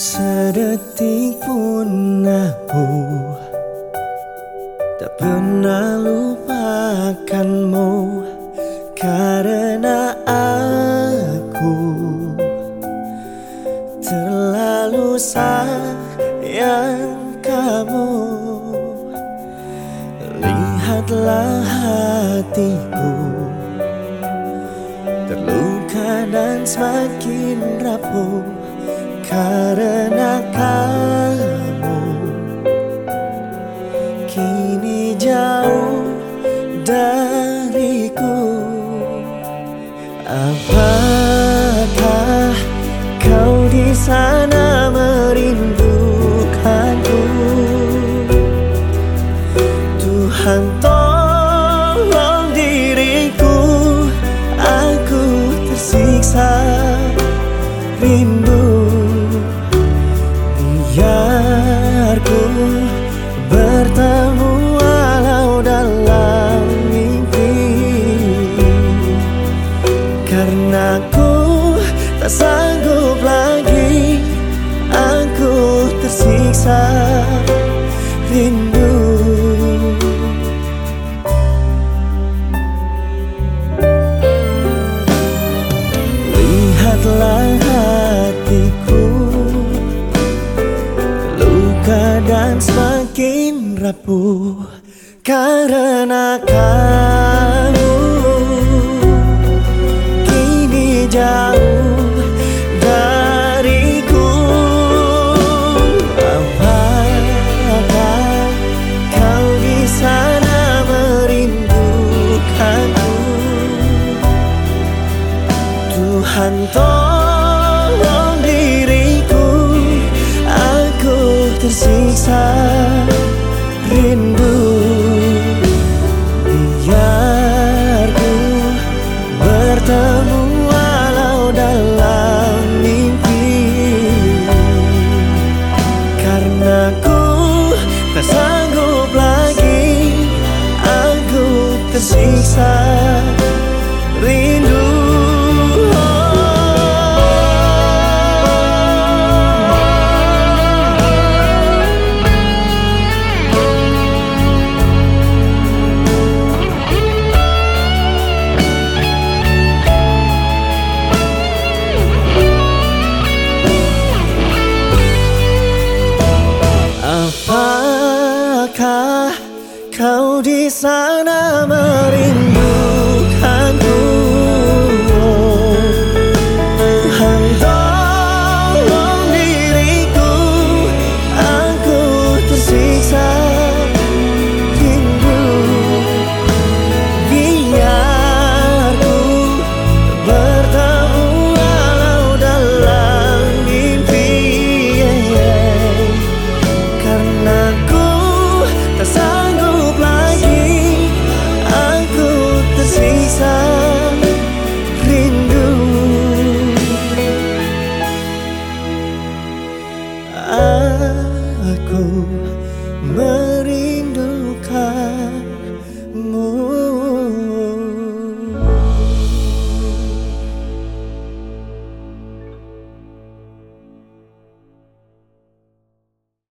Sedetik pun aku Tak pernah lupakanmu Karena aku Terlalu sayang kamu. Lihatlah hatiku Terluka dan semakin rapuh karena kamu kini jauh dariku. Apakah Karena ku tak sanggup lagi Aku tersiksa rindu. Lihatlah hatiku Luka dan semakin rapuh Karena kamu jauh dariku. Apakah kau di sana merindukanku? Tuhan tolong diriku. Aku tersiksa tersiksa kau di sana aku merindu